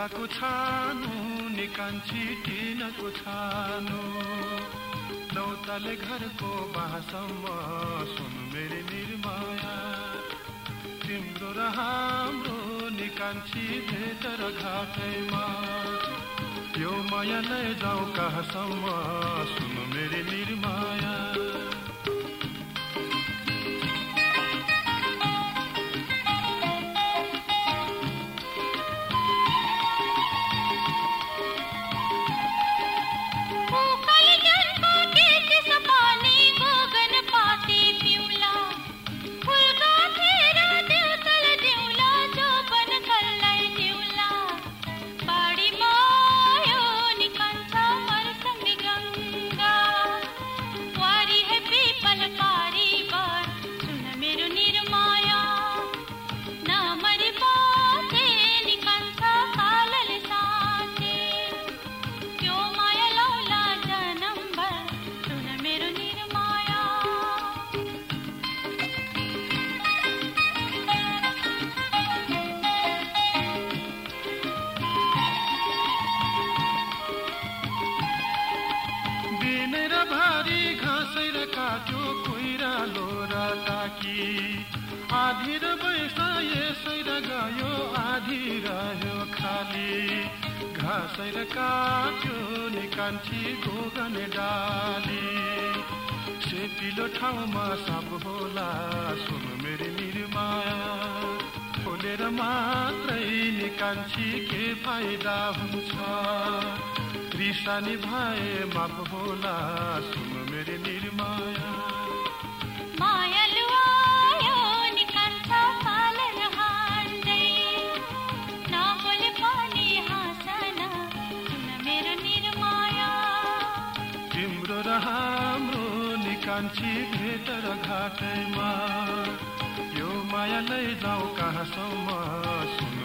ढोकाको छानो निकान्छी टिनको छानो। नौताले घरको बासम्म सुन मेरी निर्माया। तिम्रो र हाम्रो निकान्छी भेट र घाटैमा। यो माया नै जाउँ कहाँसम्म सुन मेरी निर्माया। काट्यो कुइरालो र ताकी। आधी र बैसा यसै र गयो आधी रह्यो खाली। घाँसै र काट्यो निकान्छी गोगन डाली। सेपिलो ठाउँमा सब होला सुन मेरी निर्माया खोलेर मात्रै निकान्छी के फाइदा हुन्छ? रिसानी भए माफ होला सुन मेरी निर्माया माया। लुआयो निकान्छ पालन हान्दै नबोले पनि हाँसन सुन मेरो निर्माया तिम्रो र हाम्रो निकान्छी भेट र घाटैमा। यो माया लैजाउँ कहाँसम्म सुन